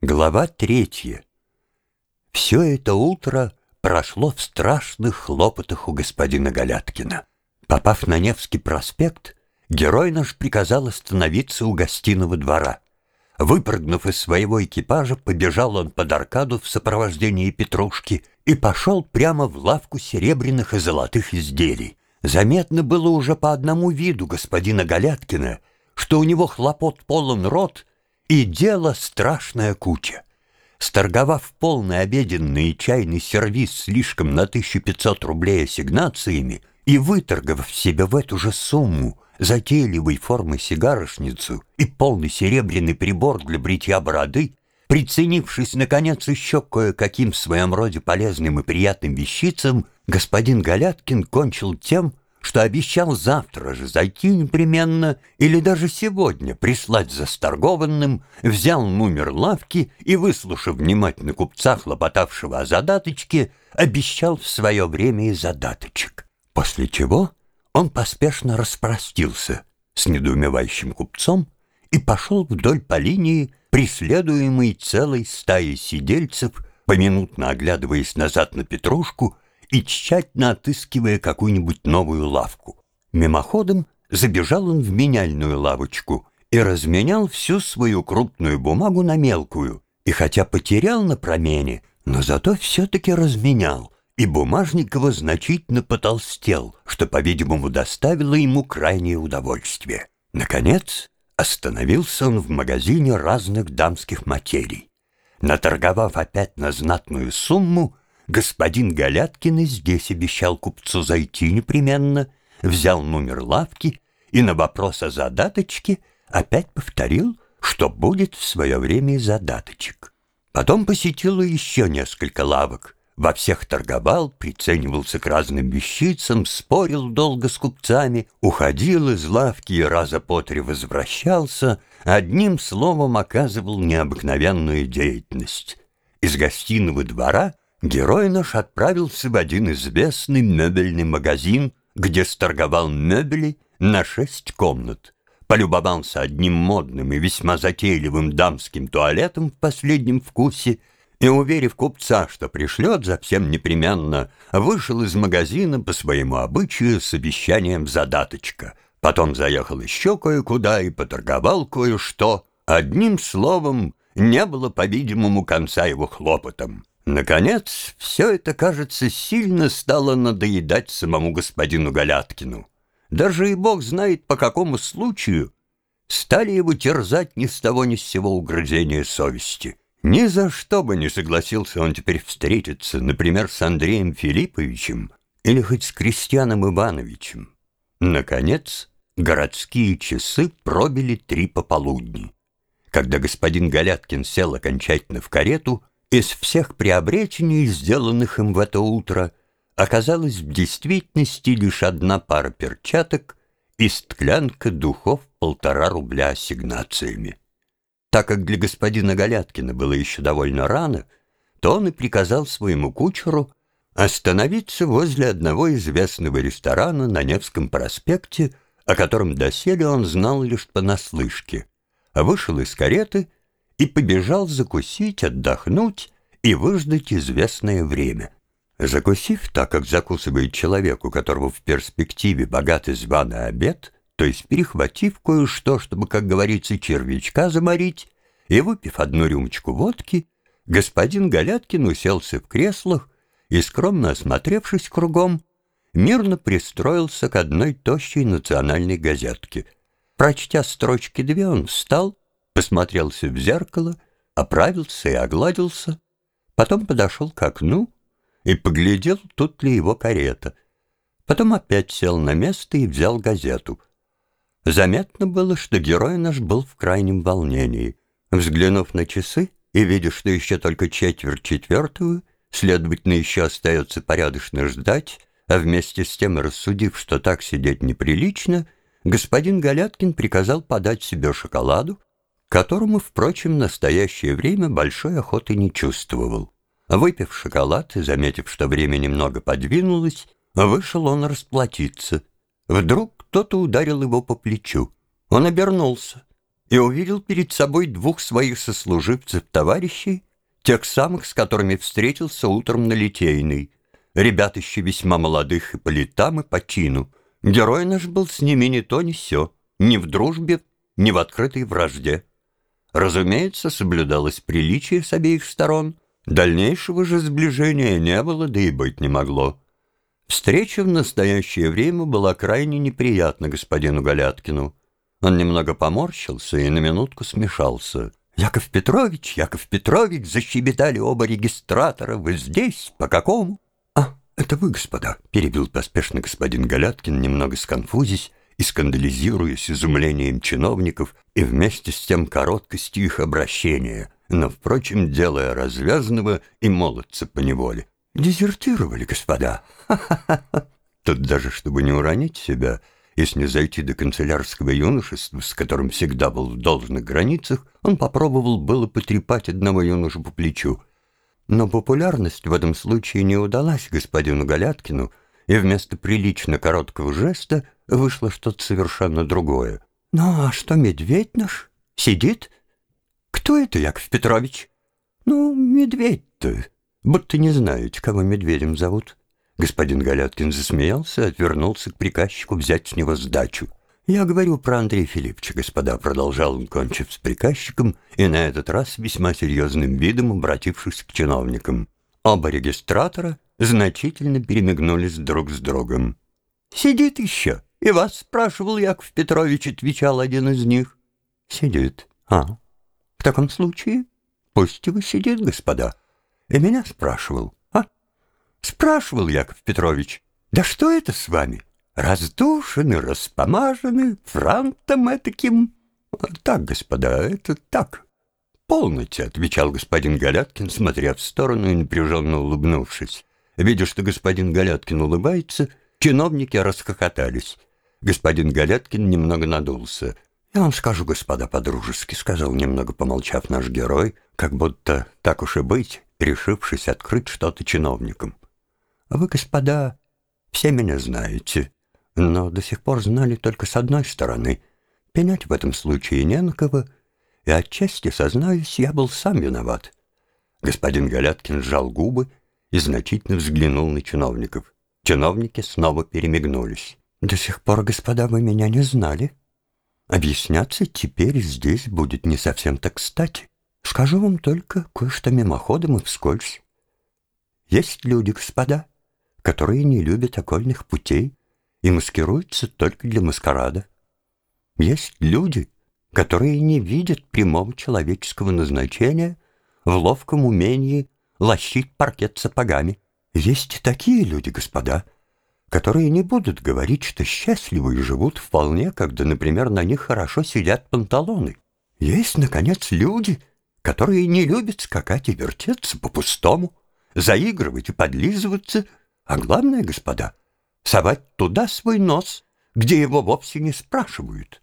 Глава третья. Все это утро прошло в страшных хлопотах у господина Галяткина. Попав на Невский проспект, герой наш приказал остановиться у гостиного двора. Выпрыгнув из своего экипажа, побежал он под аркаду в сопровождении Петрушки и пошел прямо в лавку серебряных и золотых изделий. Заметно было уже по одному виду господина Галяткина, что у него хлопот полон рот и дело страшная куча. Сторговав полный обеденный и чайный сервиз слишком на 1500 рублей ассигнациями и выторговав себе в эту же сумму затейливой формы сигарошницу и полный серебряный прибор для бритья бороды, приценившись, наконец, еще кое-каким в своем роде полезным и приятным вещицам, господин Галяткин кончил тем, что обещал завтра же зайти непременно или даже сегодня прислать за сторгованным, взял номер лавки и, выслушав внимательно купца, хлопотавшего о задаточке, обещал в свое время и задаточек. После чего он поспешно распростился с недоумевающим купцом и пошел вдоль по линии, преследуемый целой стаей сидельцев, поминутно оглядываясь назад на Петрушку — и тщательно отыскивая какую-нибудь новую лавку. Мимоходом забежал он в меняльную лавочку и разменял всю свою крупную бумагу на мелкую, и хотя потерял на промене, но зато все-таки разменял, и бумажник его значительно потолстел, что, по-видимому, доставило ему крайнее удовольствие. Наконец, остановился он в магазине разных дамских материй. Наторговав опять на знатную сумму, Господин Галяткин и здесь обещал купцу зайти непременно, взял номер лавки и на вопрос о задаточке опять повторил, что будет в свое время задаточек. Потом посетил еще несколько лавок, во всех торговал, приценивался к разным вещицам, спорил долго с купцами, уходил из лавки и раза по три возвращался, одним словом оказывал необыкновенную деятельность. Из гостиного двора Герой наш отправился в один известный мебельный магазин, где сторговал мебели на шесть комнат. Полюбовался одним модным и весьма затейливым дамским туалетом в последнем вкусе и, уверив купца, что пришлет за всем непременно, вышел из магазина по своему обычаю с обещанием задаточка. Потом заехал еще кое-куда и поторговал кое-что. Одним словом, не было, по-видимому, конца его хлопотам. Наконец, все это, кажется, сильно стало надоедать самому господину Галяткину. Даже и бог знает, по какому случаю стали его терзать ни с того ни с сего угрызения совести. Ни за что бы не согласился он теперь встретиться, например, с Андреем Филипповичем или хоть с Крестьяном Ивановичем. Наконец, городские часы пробили три пополудни. Когда господин Галяткин сел окончательно в карету, из всех приобретений, сделанных им в это утро, оказалась в действительности лишь одна пара перчаток и склянка духов полтора рубля ассигнациями. Так как для господина Галяткина было еще довольно рано, то он и приказал своему кучеру остановиться возле одного известного ресторана на Невском проспекте, о котором доселе он знал лишь понаслышке, а вышел из кареты и побежал закусить, отдохнуть и выждать известное время. Закусив, так как закусывает человек, у которого в перспективе богатый званый обед, то есть перехватив кое-что, чтобы, как говорится, червячка заморить, и выпив одну рюмочку водки, господин Галяткин уселся в креслах и, скромно осмотревшись кругом, мирно пристроился к одной тощей национальной газетке. Прочтя строчки две, он встал посмотрелся в зеркало, оправился и огладился, потом подошел к окну и поглядел, тут ли его карета. Потом опять сел на место и взял газету. Заметно было, что герой наш был в крайнем волнении. Взглянув на часы и видя, что еще только четверть четвертую, следовательно, еще остается порядочно ждать, а вместе с тем рассудив, что так сидеть неприлично, господин Галяткин приказал подать себе шоколаду, которому, впрочем, в настоящее время большой охоты не чувствовал. Выпив шоколад и заметив, что время немного подвинулось, вышел он расплатиться. Вдруг кто-то ударил его по плечу. Он обернулся. и увидел перед собой двух своих сослуживцев-товарищей, тех самых, с которыми встретился утром на Литейной. Ребят еще весьма молодых и по летам, и по чину. Герой наш был с ними ни то, ни сё, ни в дружбе, ни в открытой вражде. Разумеется, соблюдалось приличие с обеих сторон, дальнейшего же сближения не было, да и быть не могло. Встреча в настоящее время была крайне неприятна господину Галяткину. Он немного поморщился и на минутку смешался. «Яков Петрович, Яков Петрович!» — защебетали оба регистратора. «Вы здесь? По какому?» «А, это вы, господа!» — перебил поспешно господин Галяткин, немного сконфузясь и скандализируясь изумлением чиновников и вместе с тем короткостью их обращения, но, впрочем, делая развязанного и молодца поневоле. «Дезертировали, господа! Ха-ха-ха!» Тут даже, чтобы не уронить себя, — если зайти до канцелярского юношества, с которым всегда был в должных границах, он попробовал было потрепать одного юношу по плечу. Но популярность в этом случае не удалась господину Галяткину, и вместо прилично короткого жеста вышло что-то совершенно другое. «Ну, а что, медведь наш? Сидит? Кто это, Яков Петрович?» «Ну, медведь-то. Будто не знаете, кого медведем зовут». Господин Галяткин засмеялся отвернулся к приказчику взять с него сдачу. «Я говорю про Андрея Филипповича, господа», — продолжал он, кончив с приказчиком, и на этот раз весьма серьезным видом обратившись к чиновникам. Оба регистратора значительно перемигнулись друг с другом. «Сидит еще, и вас спрашивал Яков Петрович», — отвечал один из них. «Сидит. А, в таком случае пусть его сидит, господа. И меня спрашивал. Спрашивал Яков Петрович, да что это с вами? Раздушены, распомажены, франтом этаким? Так, господа, это так. Полноте, отвечал господин Галяткин, смотря в сторону и напряженно улыбнувшись. Видя, что господин Галяткин улыбается, чиновники расхохотались. Господин Галяткин немного надулся. «Я вам скажу, господа, по-дружески», — сказал, немного помолчав наш герой, как будто, так уж и быть, решившись открыть что-то чиновникам. А вы, господа, все меня знаете, но до сих пор знали только с одной стороны. Пенять в этом случае не на кого, и отчасти, сознаюсь, я был сам виноват. Господин Галяткин сжал губы и значительно взглянул на чиновников. Чиновники снова перемигнулись. «До сих пор, господа, вы меня не знали. Объясняться теперь здесь будет не совсем так кстати. Скажу вам только кое-что мимоходом и вскользь. Есть люди, господа, которые не любят окольных путей и маскируются только для маскарада. Есть люди, которые не видят прямого человеческого назначения в ловком умении лощить паркет сапогами. Есть и такие люди, господа, которые не будут говорить, что счастливы и живут вполне, когда, например, на них хорошо сидят панталоны. Есть, наконец, люди, которые не любят скакать и вертеться по-пустому, заигрывать и подлизываться — а главное, господа, совать туда свой нос, где его вовсе не спрашивают.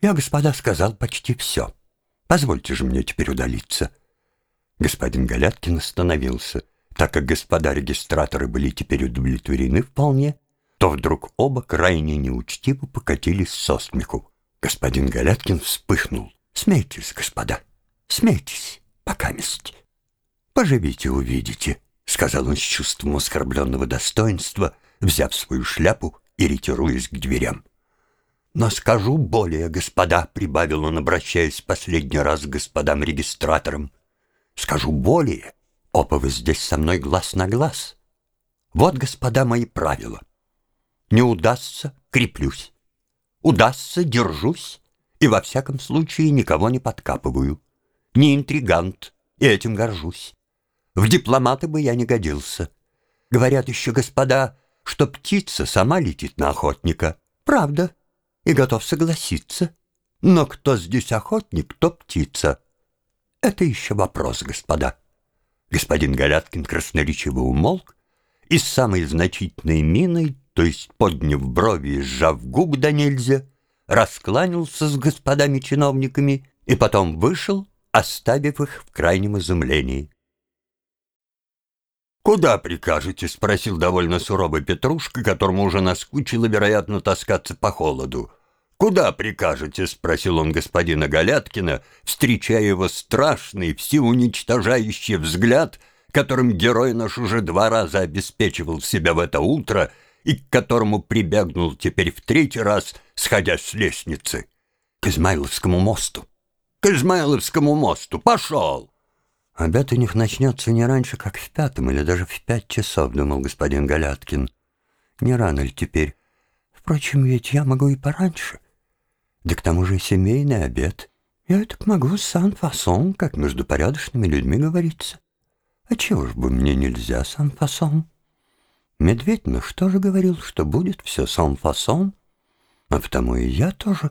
Я, господа, сказал почти все. Позвольте же мне теперь удалиться. Господин Галяткин остановился. Так как господа регистраторы были теперь удовлетворены вполне, то вдруг оба крайне неучтиво покатились со смеху. Господин Галяткин вспыхнул. «Смейтесь, господа, смейтесь, пока месть. Поживите, увидите». — сказал он с чувством оскорбленного достоинства, взяв свою шляпу и ретируясь к дверям. «Но скажу более, господа», — прибавил он, обращаясь последний раз к господам-регистраторам, «скажу более, оба вы здесь со мной глаз на глаз. Вот, господа, мои правила. Не удастся — креплюсь. Удастся — держусь, и во всяком случае никого не подкапываю. Не интригант, и этим горжусь. В дипломаты бы я не годился. Говорят еще господа, что птица сама летит на охотника. Правда, и готов согласиться. Но кто здесь охотник, кто птица. Это еще вопрос, господа. Господин Галяткин красноречиво умолк и с самой значительной миной, то есть подняв брови и сжав губы до нельзя, раскланялся с господами-чиновниками и потом вышел, оставив их в крайнем изумлении. «Куда прикажете?» — спросил довольно суровый Петрушка, которому уже наскучило, вероятно, таскаться по холоду. «Куда прикажете?» — спросил он господина Галяткина, встречая его страшный, всеуничтожающий взгляд, которым герой наш уже два раза обеспечивал себя в это утро и к которому прибегнул теперь в третий раз, сходя с лестницы. «К Измайловскому мосту! К Измайловскому мосту! Пошел!» «Обед у них начнется не раньше, как в пятом или даже в пять часов», — думал господин Галяткин. «Не рано ли теперь? Впрочем, ведь я могу и пораньше». Да к тому же семейный обед. Я так могу сан-фасон, как между порядочными людьми говорится. А чего ж бы мне нельзя сан-фасон? Медведь, ну что же говорил, что будет все сан-фасон? А потому и я тоже.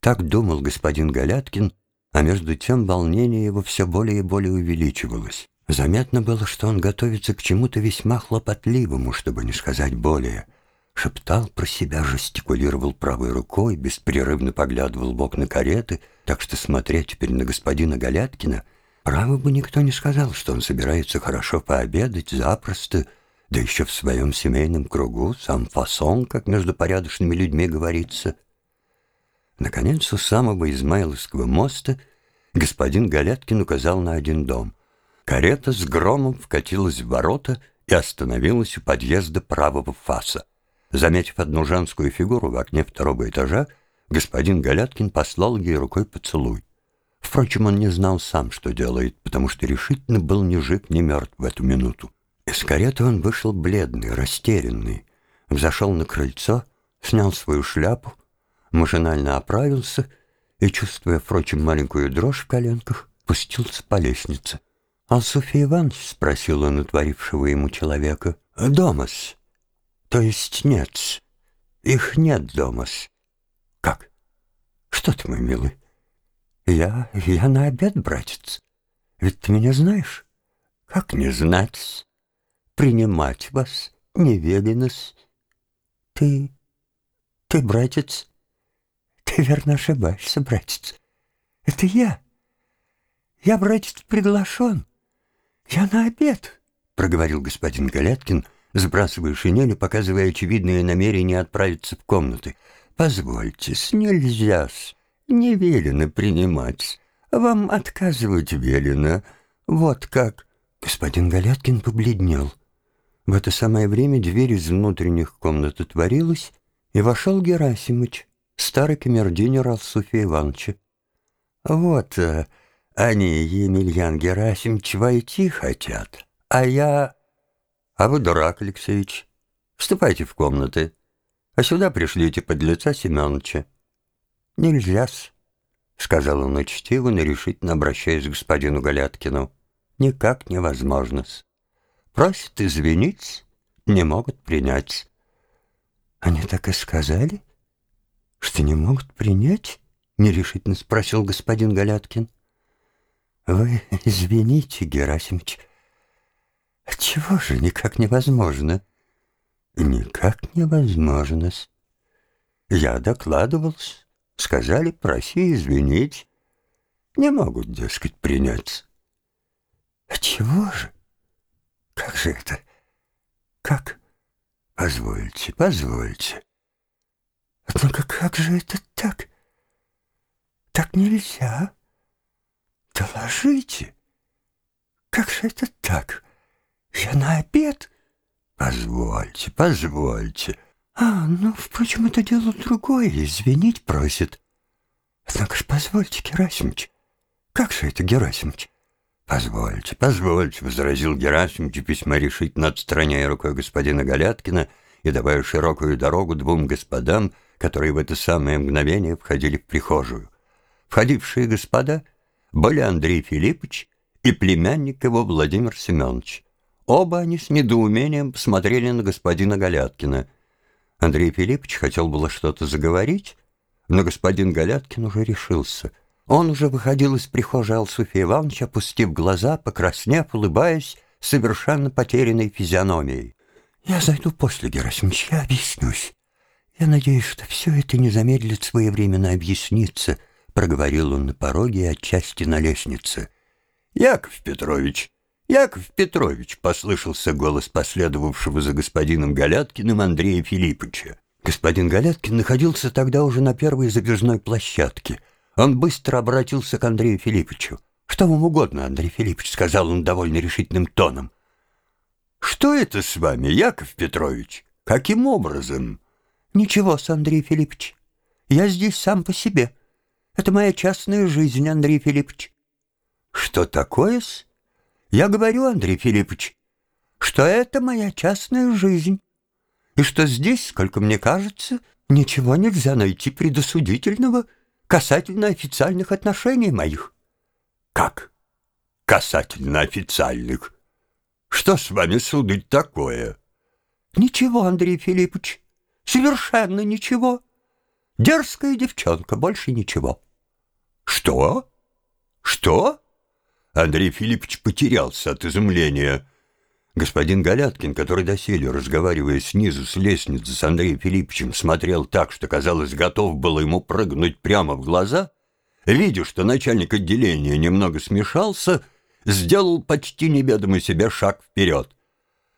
Так думал господин Галяткин, а между тем волнение его все более и более увеличивалось. Заметно было, что он готовится к чему-то весьма хлопотливому, чтобы не сказать более — шептал про себя, жестикулировал правой рукой, беспрерывно поглядывал в окна кареты, так что смотреть теперь на господина Галяткина, право бы никто не сказал, что он собирается хорошо пообедать, запросто, да еще в своем семейном кругу, сам фасон, как между порядочными людьми говорится. Наконец, у самого Измайловского моста господин Галяткин указал на один дом. Карета с громом вкатилась в ворота и остановилась у подъезда правого фаса. Заметив одну женскую фигуру в окне второго этажа, господин Галяткин послал ей рукой поцелуй. Впрочем, он не знал сам, что делает, потому что решительно был ни жив, ни мертв в эту минуту. Из кареты он вышел бледный, растерянный, взошел на крыльцо, снял свою шляпу, машинально оправился и, чувствуя, впрочем, маленькую дрожь в коленках, пустился по лестнице. «А Софья Иванович?» — спросил он утворившего ему человека. «Домас», то есть нет. Их нет дома. Как? Что ты, мой милый? Я... я на обед, братец. Ведь ты меня знаешь. Как не знать? Принимать вас не велено Ты... ты, братец... Ты верно ошибаешься, братец. Это я. Я, братец, приглашен. Я на обед, — проговорил господин Галяткин, сбрасывая шинель показывая очевидное намерение отправиться в комнаты. «Позвольте-с, нельзя-с, не велено принимать. Вам отказывать велено. Вот как». Господин Галяткин побледнел. В это самое время дверь из внутренних комнат отворилась, и вошел Герасимыч, старый камердинер Алсуфия Ивановича. «Вот э, они, Емельян Герасимович, войти хотят, а я...» А вы дурак, Алексеевич. Вступайте в комнаты, а сюда пришлите подлеца Семеновича. Нельзя-с, — сказал он учтиво, но решительно обращаясь к господину Галяткину. Никак невозможно-с. Просят извинить, не могут принять. Они так и сказали, что не могут принять? — нерешительно спросил господин Галяткин. Вы извините, Герасимович, — чего же никак невозможно? Никак невозможно. Я докладывался. Сказали, проси извинить. Не могут, дескать, принять. А чего же? Как же это? Как? Позвольте, позвольте. Однако как же это так? Так нельзя. Доложите. Как же это так? «Я на обед?» «Позвольте, позвольте». «А, ну, впрочем, это дело другое, извинить просит». «Однако ж позвольте, Герасимыч». «Как же это, Герасимыч?» «Позвольте, позвольте», — возразил Герасимыч, письма решительно отстраняя рукой господина Галяткина и давая широкую дорогу двум господам, которые в это самое мгновение входили в прихожую. Входившие господа были Андрей Филиппович и племянник его Владимир Семенович. Оба они с недоумением посмотрели на господина Галяткина. Андрей Филиппович хотел было что-то заговорить, но господин Галяткин уже решился. Он уже выходил из прихожей Алсуфия Ивановича, опустив глаза, покраснев, улыбаясь, совершенно потерянной физиономией. «Я зайду после, Герасимович, я объяснюсь. Я надеюсь, что все это не замедлит своевременно объясниться», проговорил он на пороге и отчасти на лестнице. «Яков Петрович», «Яков Петрович!» — послышался голос последовавшего за господином Галяткиным Андрея Филипповича. Господин Галяткин находился тогда уже на первой забежной площадке. Он быстро обратился к Андрею Филипповичу. «Что вам угодно, Андрей Филиппович», — сказал он довольно решительным тоном. «Что это с вами, Яков Петрович? Каким образом?» «Ничего, с Андрей Филиппович. Я здесь сам по себе. Это моя частная жизнь, Андрей Филиппович». «Что такое-с?» «Я говорю, Андрей Филиппович, что это моя частная жизнь, и что здесь, сколько мне кажется, ничего нельзя найти предосудительного касательно официальных отношений моих». «Как? Касательно официальных? Что с вами, сударь, такое?» «Ничего, Андрей Филиппович, совершенно ничего. Дерзкая девчонка, больше ничего». «Что? Что?» Андрей Филиппович потерялся от изумления. Господин Галяткин, который доселе, разговаривая снизу с лестницы с Андреем Филипповичем, смотрел так, что, казалось, готов было ему прыгнуть прямо в глаза, видя, что начальник отделения немного смешался, сделал почти неведомый себе шаг вперед.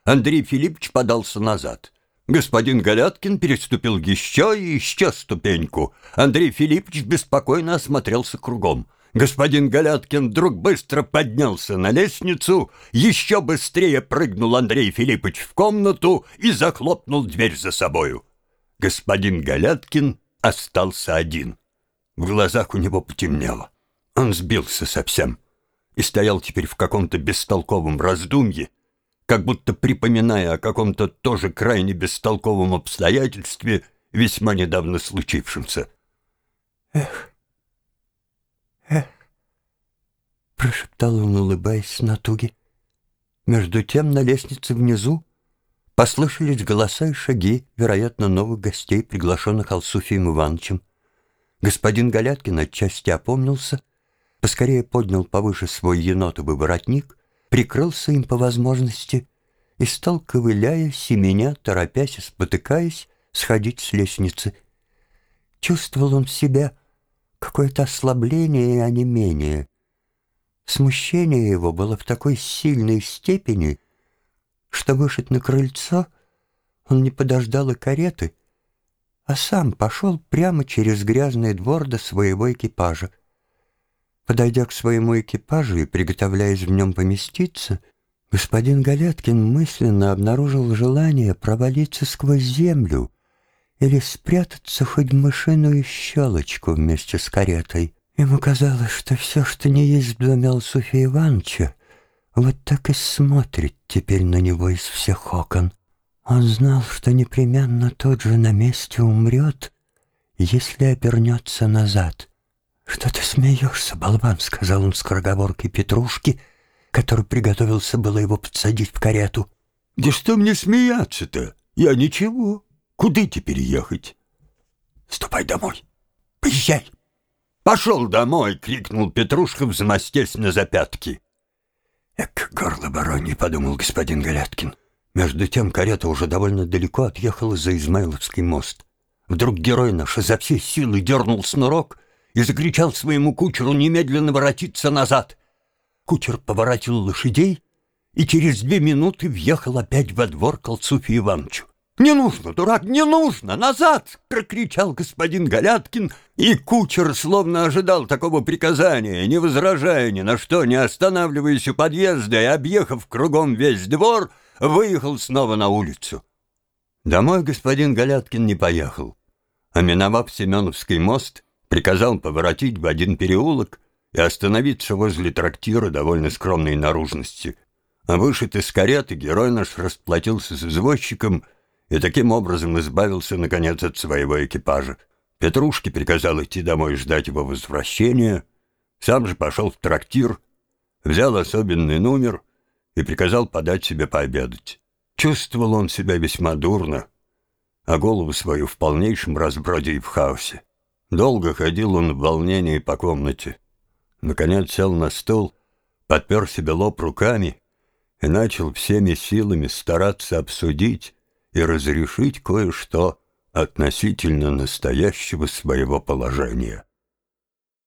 Андрей Филиппович подался назад. Господин Галяткин переступил еще и еще ступеньку. Андрей Филиппович беспокойно осмотрелся кругом. Господин Галяткин вдруг быстро поднялся на лестницу, еще быстрее прыгнул Андрей Филиппович в комнату и захлопнул дверь за собою. Господин Галяткин остался один. В глазах у него потемнело. Он сбился совсем и стоял теперь в каком-то бестолковом раздумье, как будто припоминая о каком-то тоже крайне бестолковом обстоятельстве, весьма недавно случившемся. «Эх, эх!» — прошептал он, улыбаясь с натуги. Между тем на лестнице внизу послышались голоса и шаги, вероятно, новых гостей, приглашенных Алсуфием Ивановичем. Господин Галяткин отчасти опомнился, поскорее поднял повыше свой енотовый воротник прикрылся им по возможности и стал, ковыляя, семеня, торопясь и спотыкаясь, сходить с лестницы. Чувствовал он в себе какое-то ослабление и онемение. Смущение его было в такой сильной степени, что вышед на крыльцо он не подождал и кареты, а сам пошел прямо через грязный двор до своего экипажа. Подойдя к своему экипажу и приготовляясь в нем поместиться, господин Галяткин мысленно обнаружил желание провалиться сквозь землю или спрятаться хоть в мышиную щелочку вместе с каретой. Ему казалось, что все, что не есть в доме Алсуфия Ивановича, вот так и смотрит теперь на него из всех окон. Он знал, что непременно тот же на месте умрет, если обернется назад — «Что ты смеешься, болван?» — сказал он скороговоркой Петрушки, который приготовился было его подсадить в карету. «Да что мне смеяться-то? Я ничего. Куда теперь ехать?» «Ступай домой. Поезжай!» «Пошел домой!» — крикнул Петрушка, взмастясь на запятки. «Эк, горло баронье!» — подумал господин Галяткин. Между тем карета уже довольно далеко отъехала за Измайловский мост. Вдруг герой наш изо всей силы дернул снурок — и закричал своему кучеру немедленно воротиться назад. Кучер поворотил лошадей и через две минуты въехал опять во двор к Алцуфе Ивановичу. «Не нужно, дурак, не нужно! Назад!» — прокричал господин Галяткин, и кучер словно ожидал такого приказания, не возражая ни на что, не останавливаясь у подъезда и объехав кругом весь двор, выехал снова на улицу. Домой господин Галяткин не поехал, а миновав Семеновский мост, приказал поворотить в один переулок и остановиться возле трактира довольно скромной наружности. А вышед из кареты герой наш расплатился с извозчиком и таким образом избавился, наконец, от своего экипажа. Петрушке приказал идти домой ждать его возвращения, сам же пошел в трактир, взял особенный номер и приказал подать себе пообедать. Чувствовал он себя весьма дурно, а голову свою в полнейшем разброде и в хаосе. Долго ходил он в волнении по комнате. Наконец сел на стол, подпер себе лоб руками и начал всеми силами стараться обсудить и разрешить кое-что относительно настоящего своего положения.